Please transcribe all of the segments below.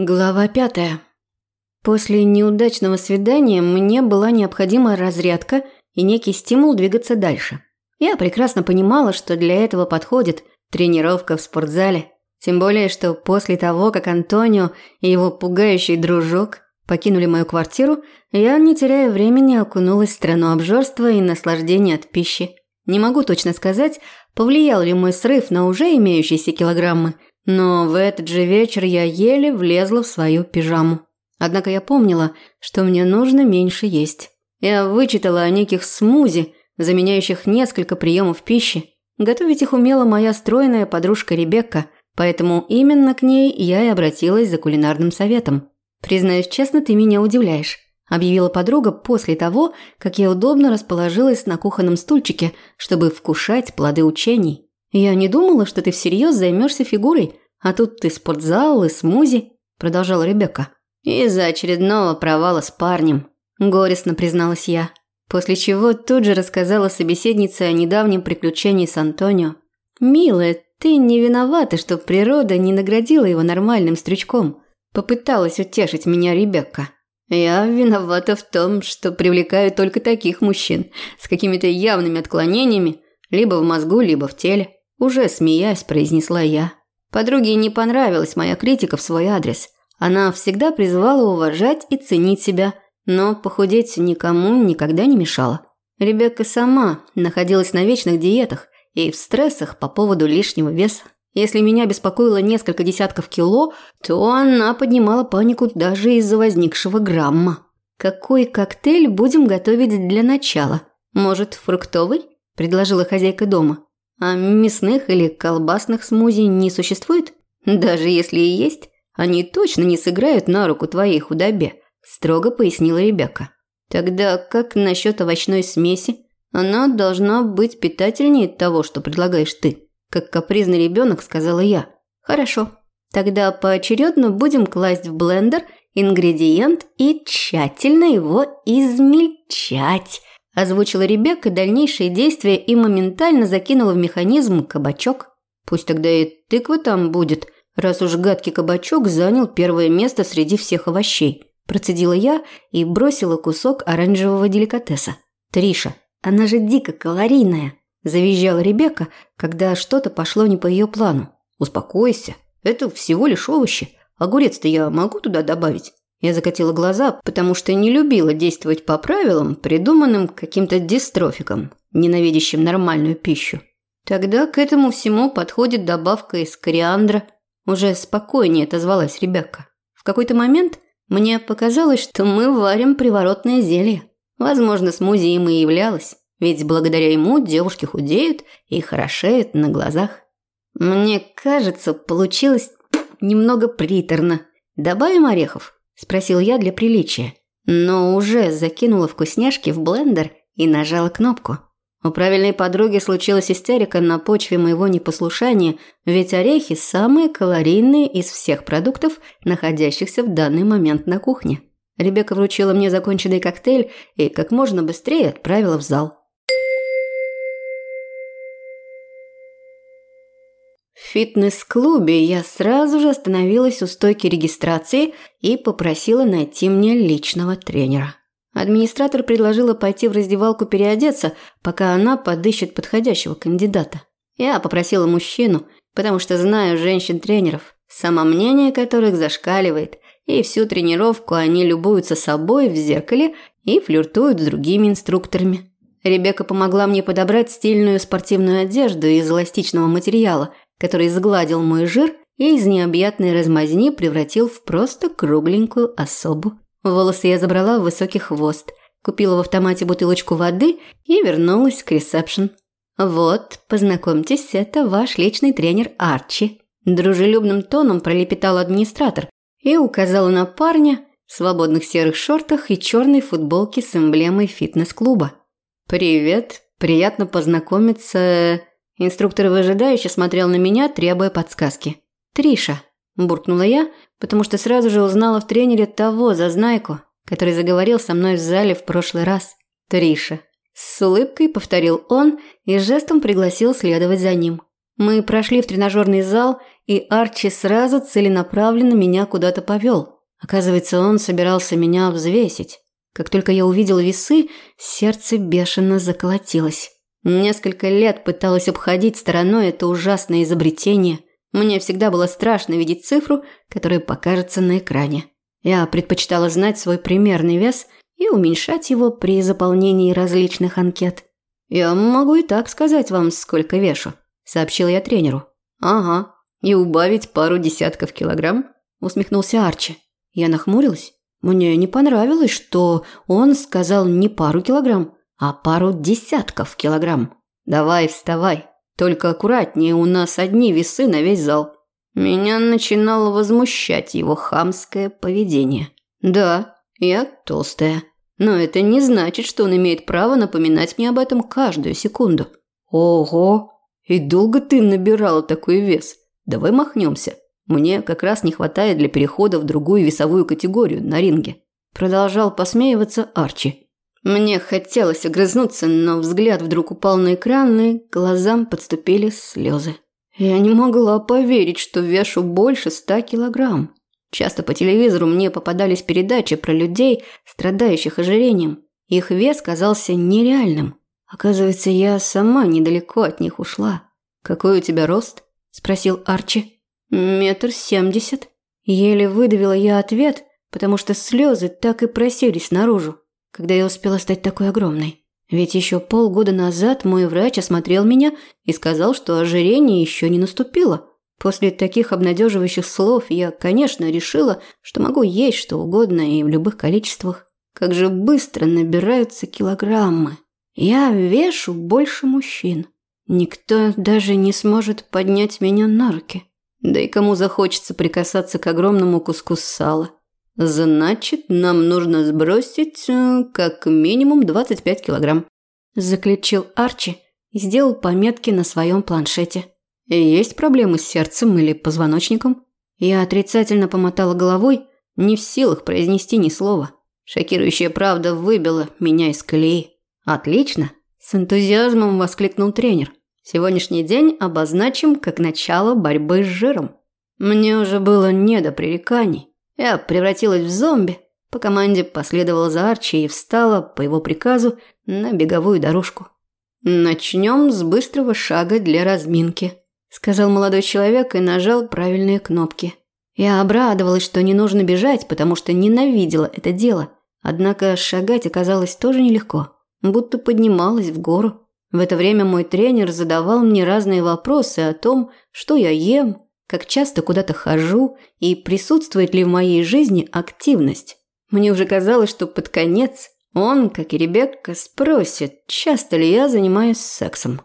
Глава пятая. После неудачного свидания мне была необходима разрядка и некий стимул двигаться дальше. Я прекрасно понимала, что для этого подходит тренировка в спортзале. Тем более, что после того, как Антонио и его пугающий дружок покинули мою квартиру, я, не теряя времени, окунулась в страну обжорства и наслаждения от пищи. Не могу точно сказать, повлиял ли мой срыв на уже имеющиеся килограммы – но в этот же вечер я еле влезла в свою пижаму. Однако я помнила, что мне нужно меньше есть. Я вычитала о неких смузи, заменяющих несколько приемов пищи. Готовить их умела моя стройная подружка Ребекка, поэтому именно к ней я и обратилась за кулинарным советом. «Признаюсь честно, ты меня удивляешь», – объявила подруга после того, как я удобно расположилась на кухонном стульчике, чтобы вкушать плоды учений. «Я не думала, что ты всерьез займешься фигурой, а тут ты спортзал и смузи», – продолжала Ребекка. «Из-за очередного провала с парнем», – горестно призналась я. После чего тут же рассказала собеседнице о недавнем приключении с Антонио. «Милая, ты не виновата, что природа не наградила его нормальным стрючком», – попыталась утешить меня Ребекка. «Я виновата в том, что привлекаю только таких мужчин с какими-то явными отклонениями, либо в мозгу, либо в теле. Уже смеясь, произнесла я. Подруге не понравилась моя критика в свой адрес. Она всегда призывала уважать и ценить себя, но похудеть никому никогда не мешала. Ребекка сама находилась на вечных диетах и в стрессах по поводу лишнего веса. Если меня беспокоило несколько десятков кило, то она поднимала панику даже из-за возникшего грамма. «Какой коктейль будем готовить для начала? Может, фруктовый?» – предложила хозяйка дома. А мясных или колбасных смузи не существует? Даже если и есть, они точно не сыграют на руку твоей худобе, строго пояснила Ребекка. Тогда как насчет овощной смеси? Она должна быть питательнее того, что предлагаешь ты. Как капризный ребенок, сказала я. Хорошо. Тогда поочередно будем класть в блендер ингредиент и тщательно его измельчать озвучила Ребекка дальнейшие действия и моментально закинула в механизм кабачок. Пусть тогда и тыква там будет, раз уж гадкий кабачок занял первое место среди всех овощей. Процедила я и бросила кусок оранжевого деликатеса. «Триша, она же дико калорийная», – завизжала Ребекка, когда что-то пошло не по ее плану. «Успокойся, это всего лишь овощи. Огурец-то я могу туда добавить?» Я закатила глаза, потому что не любила действовать по правилам, придуманным каким-то дистрофиком, ненавидящим нормальную пищу. Тогда к этому всему подходит добавка из кориандра. Уже спокойнее отозвалась Ребекка. В какой-то момент мне показалось, что мы варим приворотное зелье. Возможно, смузи им и являлось, ведь благодаря ему девушки худеют и хорошеют на глазах. Мне кажется, получилось немного приторно. Добавим орехов? Спросил я для приличия, но уже закинула вкусняшки в блендер и нажала кнопку. У правильной подруги случилась истерика на почве моего непослушания, ведь орехи самые калорийные из всех продуктов, находящихся в данный момент на кухне. Ребекка вручила мне законченный коктейль и как можно быстрее отправила в зал. Фитнес-клубе я сразу же остановилась у стойки регистрации и попросила найти мне личного тренера. Администратор предложила пойти в раздевалку переодеться, пока она подыщет подходящего кандидата. Я попросила мужчину, потому что знаю женщин-тренеров, самомнение которых зашкаливает, и всю тренировку они любуются собой в зеркале и флиртуют с другими инструкторами. Ребекка помогла мне подобрать стильную спортивную одежду из эластичного материала – который сгладил мой жир и из необъятной размазни превратил в просто кругленькую особу. Волосы я забрала в высокий хвост, купила в автомате бутылочку воды и вернулась к ресепшн. «Вот, познакомьтесь, это ваш личный тренер Арчи», – дружелюбным тоном пролепетал администратор и указала на парня в свободных серых шортах и черной футболке с эмблемой фитнес-клуба. «Привет, приятно познакомиться. Инструктор выжидающе смотрел на меня, требуя подсказки. «Триша», – буркнула я, потому что сразу же узнала в тренере того зазнайку, который заговорил со мной в зале в прошлый раз. «Триша». С улыбкой повторил он и жестом пригласил следовать за ним. Мы прошли в тренажерный зал, и Арчи сразу целенаправленно меня куда-то повел. Оказывается, он собирался меня взвесить. Как только я увидел весы, сердце бешено заколотилось. Несколько лет пыталась обходить стороной это ужасное изобретение. Мне всегда было страшно видеть цифру, которая покажется на экране. Я предпочитала знать свой примерный вес и уменьшать его при заполнении различных анкет. «Я могу и так сказать вам, сколько вешу», – сообщил я тренеру. «Ага, и убавить пару десятков килограмм?» – усмехнулся Арчи. Я нахмурилась. Мне не понравилось, что он сказал не пару килограмм, а пару десятков килограмм. «Давай, вставай. Только аккуратнее, у нас одни весы на весь зал». Меня начинало возмущать его хамское поведение. «Да, я толстая. Но это не значит, что он имеет право напоминать мне об этом каждую секунду. Ого! И долго ты набирала такой вес? Давай махнемся. Мне как раз не хватает для перехода в другую весовую категорию на ринге. Продолжал посмеиваться Арчи. Мне хотелось огрызнуться, но взгляд вдруг упал на экран, и глазам подступили слезы. Я не могла поверить, что вешу больше ста килограмм. Часто по телевизору мне попадались передачи про людей, страдающих ожирением. Их вес казался нереальным. Оказывается, я сама недалеко от них ушла. «Какой у тебя рост?» – спросил Арчи. «Метр семьдесят». Еле выдавила я ответ, потому что слезы так и просились наружу, когда я успела стать такой огромной. Ведь еще полгода назад мой врач осмотрел меня и сказал, что ожирение еще не наступило. После таких обнадеживающих слов я, конечно, решила, что могу есть что угодно и в любых количествах. Как же быстро набираются килограммы. Я вешу больше мужчин. Никто даже не сможет поднять меня на руки. Да и кому захочется прикасаться к огромному куску сала. Значит, нам нужно сбросить э, как минимум 25 килограмм. Заключил Арчи и сделал пометки на своем планшете. Есть проблемы с сердцем или позвоночником? Я отрицательно помотала головой, не в силах произнести ни слова. Шокирующая правда выбила меня из колеи. Отлично, с энтузиазмом воскликнул тренер. Сегодняшний день обозначим как начало борьбы с жиром. Мне уже было не до пререканий. Я превратилась в зомби. По команде последовала за Арчи и встала, по его приказу, на беговую дорожку. Начнем с быстрого шага для разминки сказал молодой человек и нажал правильные кнопки. Я обрадовалась, что не нужно бежать, потому что ненавидела это дело. Однако шагать оказалось тоже нелегко, будто поднималась в гору. В это время мой тренер задавал мне разные вопросы о том, что я ем, как часто куда-то хожу и присутствует ли в моей жизни активность. Мне уже казалось, что под конец он, как и Ребекка, спросит, часто ли я занимаюсь сексом.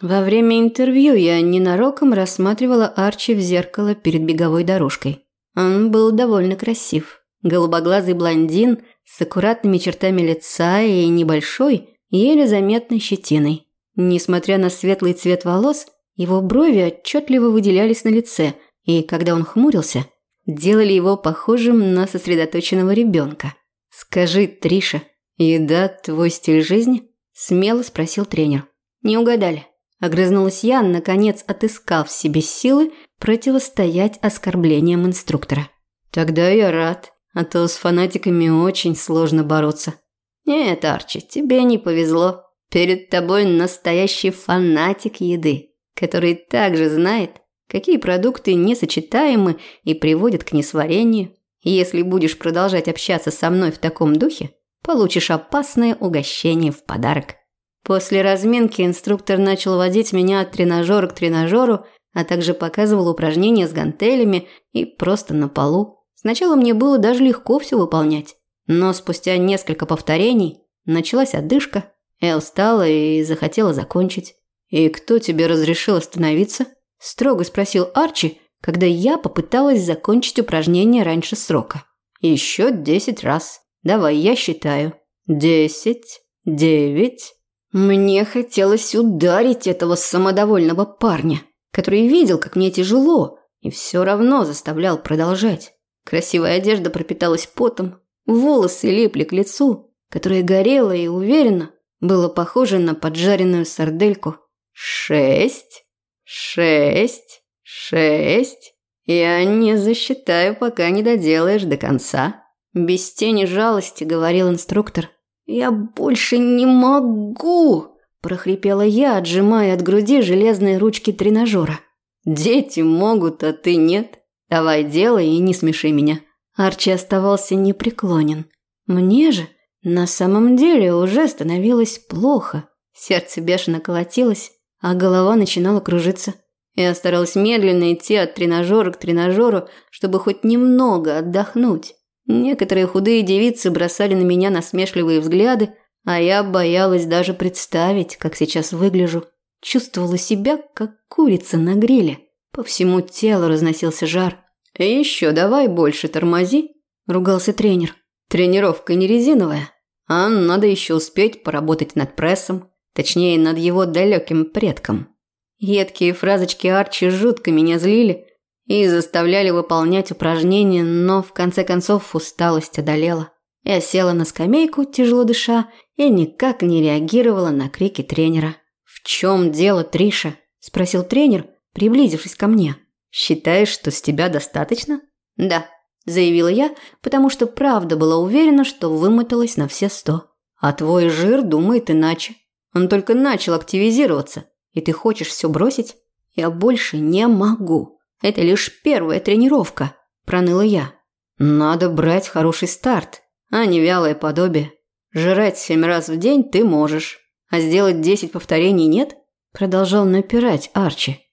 Во время интервью я ненароком рассматривала Арчи в зеркало перед беговой дорожкой. Он был довольно красив. Голубоглазый блондин с аккуратными чертами лица и небольшой, еле заметной щетиной. Несмотря на светлый цвет волос, его брови отчетливо выделялись на лице, и когда он хмурился, делали его похожим на сосредоточенного ребенка. «Скажи, Триша, еда – твой стиль жизни?» – смело спросил тренер. «Не угадали». Огрызнулась я, наконец отыскав в себе силы противостоять оскорблениям инструктора. Тогда я рад, а то с фанатиками очень сложно бороться. Нет, Арчи, тебе не повезло. Перед тобой настоящий фанатик еды, который также знает, какие продукты несочетаемы и приводят к несварению. Если будешь продолжать общаться со мной в таком духе, получишь опасное угощение в подарок. После разминки инструктор начал водить меня от тренажера к тренажеру, а также показывал упражнения с гантелями и просто на полу. Сначала мне было даже легко все выполнять, но спустя несколько повторений началась одышка. Я устала и захотела закончить. «И кто тебе разрешил остановиться?» – строго спросил Арчи, когда я попыталась закончить упражнение раньше срока. «Еще десять раз. Давай, я считаю. Десять, девять, мне хотелось ударить этого самодовольного парня, который видел, как мне тяжело, и все равно заставлял продолжать. Красивая одежда пропиталась потом, волосы липли к лицу, которое горело и уверенно было похоже на поджаренную сардельку. Шесть, шесть, «Шесть. Я не засчитаю, пока не доделаешь до конца». Без тени жалости говорил инструктор. «Я больше не могу!» – прохрипела я, отжимая от груди железные ручки тренажера. «Дети могут, а ты нет. Давай делай и не смеши меня». Арчи оставался непреклонен. Мне же на самом деле уже становилось плохо. Сердце бешено колотилось, а голова начинала кружиться. Я старалась медленно идти от тренажера к тренажеру, чтобы хоть немного отдохнуть. Некоторые худые девицы бросали на меня насмешливые взгляды, а я боялась даже представить, как сейчас выгляжу. Чувствовала себя, как курица на гриле. По всему телу разносился жар. еще давай больше тормози», – ругался тренер. «Тренировка не резиновая, а надо еще успеть поработать над прессом, точнее, над его далеким предком». Едкие фразочки Арчи жутко меня злили и заставляли выполнять упражнения, но в конце концов усталость одолела. Я села на скамейку, тяжело дыша, и никак не реагировала на крики тренера. «В чем дело, Триша?» – спросил тренер, приблизившись ко мне. «Считаешь, что с тебя достаточно?» «Да», – заявила я, потому что правда была уверена, что вымоталась на все сто. «А твой жир думает иначе. Он только начал активизироваться, и ты хочешь все бросить? Я больше не могу. Это лишь первая тренировка», – проныла я. «Надо брать хороший старт, а не вялое подобие. Жрать семь раз в день ты можешь, а сделать десять повторений нет?» – продолжал напирать Арчи.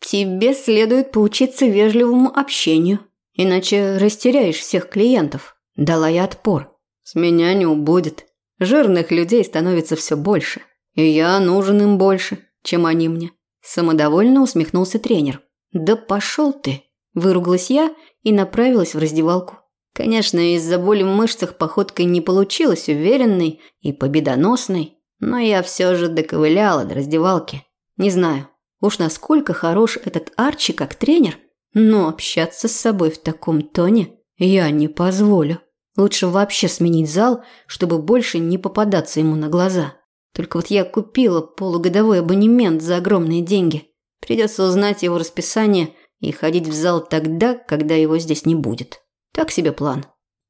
Тебе следует поучиться вежливому общению, иначе растеряешь всех клиентов. Дала я отпор. С меня не убудет. Жирных людей становится все больше, я нужен им больше, чем они мне. Самодовольно усмехнулся тренер. Да пошел ты, выругалась я и направилась в раздевалку. Конечно, из-за боли в мышцах походкой не получилась уверенной и победоносной, но я все же доковыляла до раздевалки. Не знаю, Уж насколько хорош этот Арчи как тренер, но общаться с собой в таком тоне я не позволю. Лучше вообще сменить зал, чтобы больше не попадаться ему на глаза. Только вот я купила полугодовой абонемент за огромные деньги. Придется узнать его расписание и ходить в зал тогда, когда его здесь не будет. Так себе план.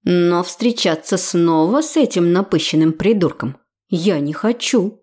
Но встречаться снова с этим напыщенным придурком я не хочу.